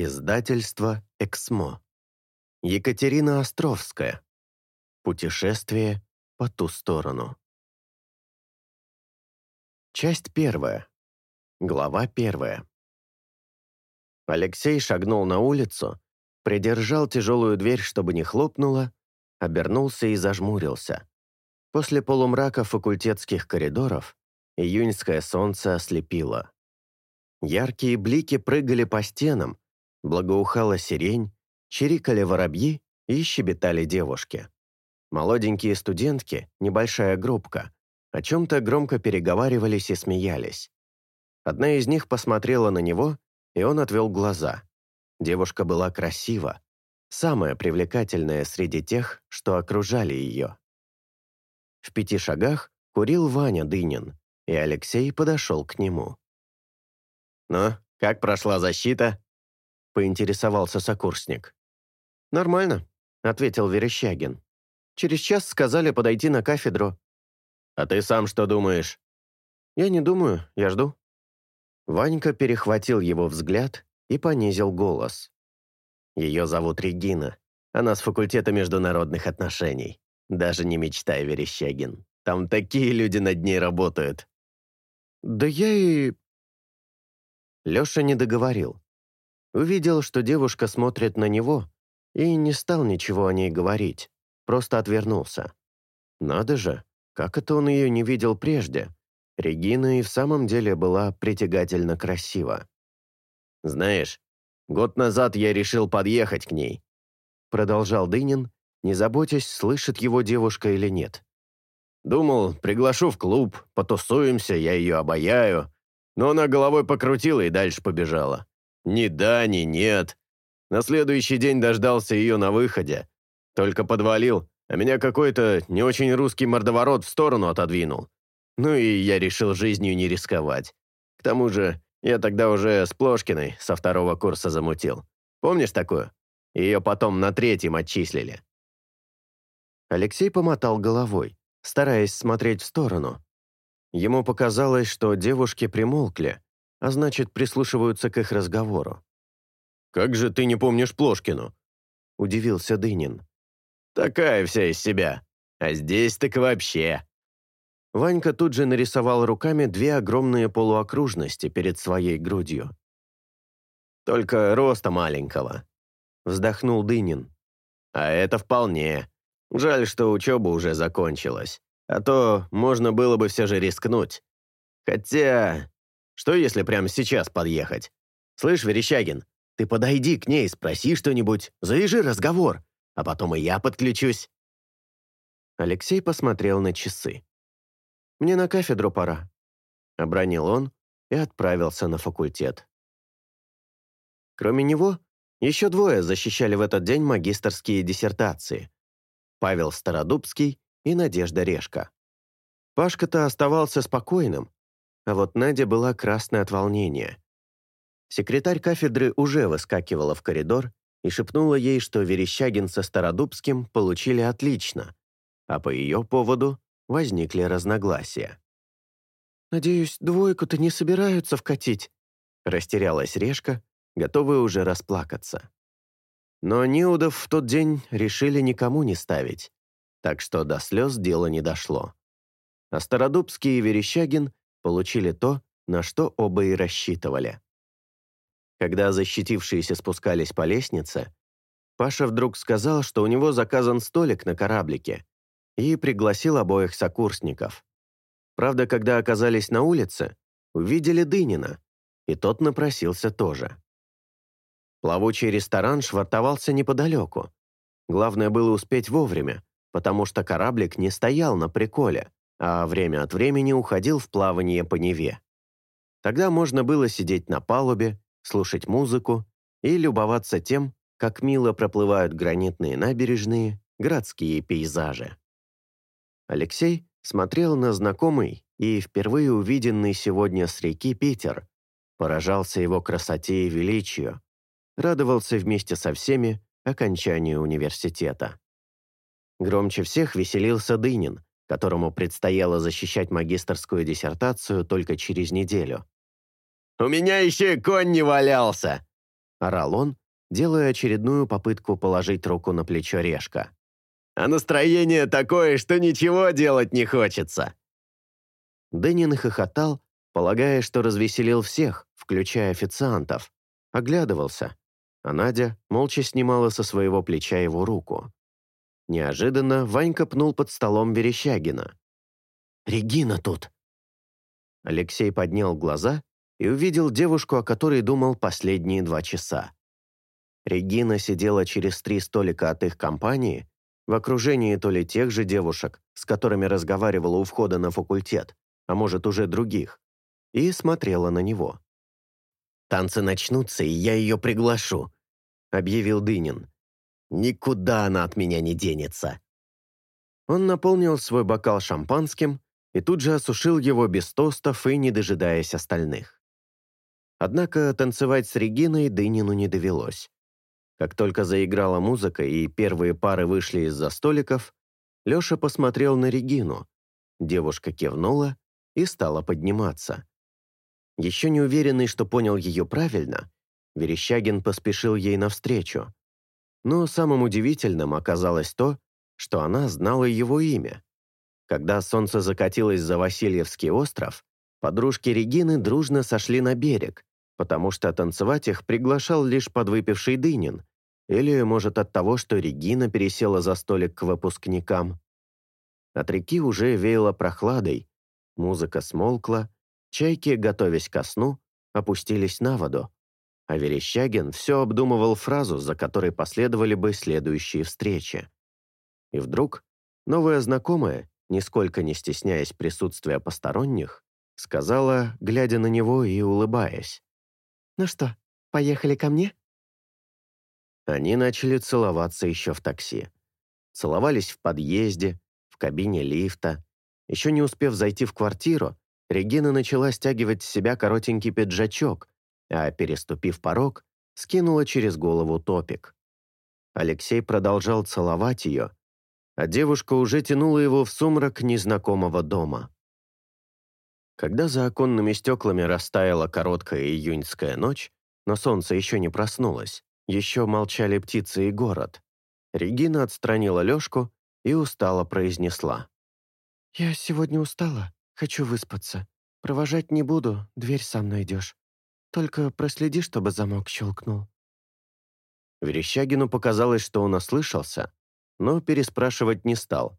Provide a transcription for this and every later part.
Издательство «Эксмо». Екатерина Островская. Путешествие по ту сторону. Часть первая. Глава первая. Алексей шагнул на улицу, придержал тяжелую дверь, чтобы не хлопнула, обернулся и зажмурился. После полумрака факультетских коридоров июньское солнце ослепило. Яркие блики прыгали по стенам, Благоухала сирень, чирикали воробьи и щебетали девушки. Молоденькие студентки, небольшая группка, о чем-то громко переговаривались и смеялись. Одна из них посмотрела на него, и он отвел глаза. Девушка была красива, самая привлекательная среди тех, что окружали ее. В пяти шагах курил Ваня Дынин, и Алексей подошел к нему. «Ну, как прошла защита?» поинтересовался сокурсник. «Нормально», — ответил Верещагин. «Через час сказали подойти на кафедру». «А ты сам что думаешь?» «Я не думаю, я жду». Ванька перехватил его взгляд и понизил голос. «Ее зовут Регина. Она с факультета международных отношений. Даже не мечтай, Верещагин. Там такие люди над ней работают». «Да я и...» Леша не договорил. Увидел, что девушка смотрит на него, и не стал ничего о ней говорить, просто отвернулся. Надо же, как это он ее не видел прежде? Регина и в самом деле была притягательно красива. «Знаешь, год назад я решил подъехать к ней», продолжал Дынин, не заботясь, слышит его девушка или нет. «Думал, приглашу в клуб, потусуемся, я ее обаяю, но она головой покрутила и дальше побежала. Ни да, ни нет. На следующий день дождался ее на выходе. Только подвалил, а меня какой-то не очень русский мордоворот в сторону отодвинул. Ну и я решил жизнью не рисковать. К тому же я тогда уже с Плошкиной со второго курса замутил. Помнишь такую? Ее потом на третьем отчислили. Алексей помотал головой, стараясь смотреть в сторону. Ему показалось, что девушки примолкли, а значит, прислушиваются к их разговору. «Как же ты не помнишь Плошкину?» – удивился Дынин. «Такая вся из себя. А здесь так вообще». Ванька тут же нарисовал руками две огромные полуокружности перед своей грудью. «Только роста маленького», – вздохнул Дынин. «А это вполне. Жаль, что учеба уже закончилась. А то можно было бы все же рискнуть. Хотя что, если прямо сейчас подъехать? Слышь, Верещагин, ты подойди к ней, спроси что-нибудь, завяжи разговор, а потом и я подключусь». Алексей посмотрел на часы. «Мне на кафедру пора», — обронил он и отправился на факультет. Кроме него, еще двое защищали в этот день магистрские диссертации. Павел Стародубский и Надежда Решка. Пашка-то оставался спокойным, а вот Надя была красной от волнения. Секретарь кафедры уже выскакивала в коридор и шепнула ей, что Верещагин со Стародубским получили отлично, а по ее поводу возникли разногласия. «Надеюсь, двойку-то не собираются вкатить?» Растерялась Решка, готовая уже расплакаться. Но Неудов в тот день решили никому не ставить, так что до слез дело не дошло. А Стародубский и Верещагин получили то, на что оба и рассчитывали. Когда защитившиеся спускались по лестнице, Паша вдруг сказал, что у него заказан столик на кораблике, и пригласил обоих сокурсников. Правда, когда оказались на улице, увидели Дынина, и тот напросился тоже. Плавучий ресторан швартовался неподалеку. Главное было успеть вовремя, потому что кораблик не стоял на приколе, а время от времени уходил в плавание по Неве. Тогда можно было сидеть на палубе, слушать музыку и любоваться тем, как мило проплывают гранитные набережные, городские пейзажи. Алексей смотрел на знакомый и впервые увиденный сегодня с реки Питер, поражался его красоте и величию, радовался вместе со всеми окончанию университета. Громче всех веселился Дынин, которому предстояло защищать магистерскую диссертацию только через неделю. «У меня еще и конь не валялся!» – орал он, делая очередную попытку положить руку на плечо Решка. «А настроение такое, что ничего делать не хочется!» Дэнин хохотал, полагая, что развеселил всех, включая официантов. Оглядывался, а Надя молча снимала со своего плеча его руку. Неожиданно Ванька пнул под столом Верещагина. «Регина тут!» Алексей поднял глаза и увидел девушку, о которой думал последние два часа. Регина сидела через три столика от их компании в окружении то ли тех же девушек, с которыми разговаривала у входа на факультет, а может уже других, и смотрела на него. «Танцы начнутся, и я ее приглашу», — объявил Дынин. Никуда она от меня не денется. Он наполнил свой бокал шампанским и тут же осушил его без тостов и не дожидаясь остальных. Однако танцевать с Региной Дынину не довелось. Как только заиграла музыка и первые пары вышли из-за столиков, Леша посмотрел на Регину. Девушка кивнула и стала подниматься. Еще не уверенный, что понял ее правильно, Верещагин поспешил ей навстречу. Но самым удивительным оказалось то, что она знала его имя. Когда солнце закатилось за Васильевский остров, подружки Регины дружно сошли на берег, потому что танцевать их приглашал лишь подвыпивший Дынин, или, может, от того, что Регина пересела за столик к выпускникам. От реки уже веяло прохладой, музыка смолкла, чайки, готовясь ко сну, опустились на воду а Верещагин все обдумывал фразу, за которой последовали бы следующие встречи. И вдруг новая знакомая, нисколько не стесняясь присутствия посторонних, сказала, глядя на него и улыбаясь. «Ну что, поехали ко мне?» Они начали целоваться еще в такси. Целовались в подъезде, в кабине лифта. Еще не успев зайти в квартиру, Регина начала стягивать с себя коротенький пиджачок, а, переступив порог, скинула через голову топик. Алексей продолжал целовать ее, а девушка уже тянула его в сумрак незнакомого дома. Когда за оконными стеклами растаяла короткая июньская ночь, но солнце еще не проснулось, еще молчали птицы и город, Регина отстранила Лешку и устало произнесла. «Я сегодня устала, хочу выспаться. Провожать не буду, дверь сам найдешь». Только проследи, чтобы замок щелкнул». Верещагину показалось, что он ослышался, но переспрашивать не стал.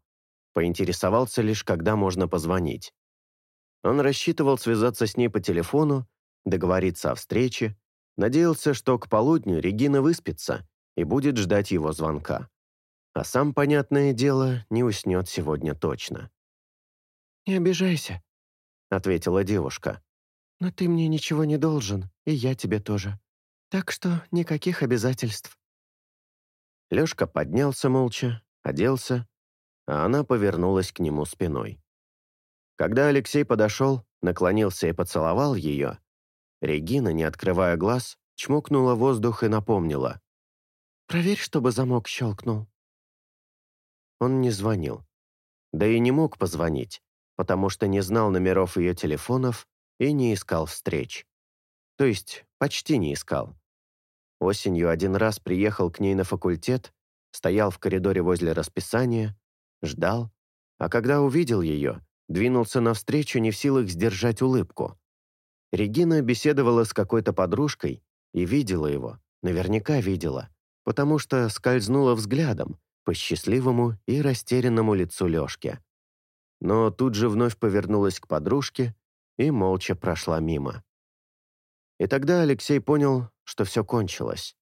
Поинтересовался лишь, когда можно позвонить. Он рассчитывал связаться с ней по телефону, договориться о встрече, надеялся, что к полудню Регина выспится и будет ждать его звонка. А сам, понятное дело, не уснет сегодня точно. «Не обижайся», — ответила девушка но ты мне ничего не должен, и я тебе тоже. Так что никаких обязательств». Лёшка поднялся молча, оделся, а она повернулась к нему спиной. Когда Алексей подошел, наклонился и поцеловал её. Регина, не открывая глаз, чмокнула воздух и напомнила. «Проверь, чтобы замок щелкнул». Он не звонил. Да и не мог позвонить, потому что не знал номеров её телефонов и не искал встреч. То есть почти не искал. Осенью один раз приехал к ней на факультет, стоял в коридоре возле расписания, ждал, а когда увидел ее, двинулся навстречу, не в силах сдержать улыбку. Регина беседовала с какой-то подружкой и видела его, наверняка видела, потому что скользнула взглядом по счастливому и растерянному лицу Лёшки. Но тут же вновь повернулась к подружке и молча прошла мимо. И тогда Алексей понял, что все кончилось.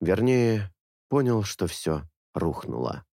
Вернее, понял, что все рухнуло.